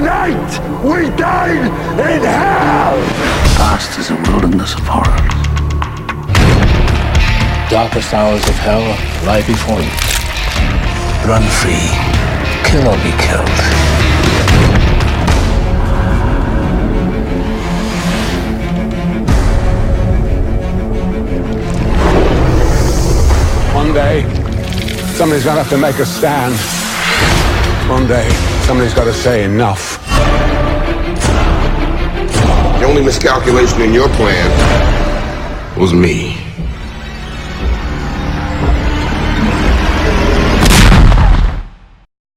fight! We died in hell! Past is a wilderness of horrors. Darkest hours of hell lie before you. Run free. Kill or be killed. One day, somebody's gonna have to make a stand. One day, somebody's gotta say enough. The only miscalculation in your plan was me.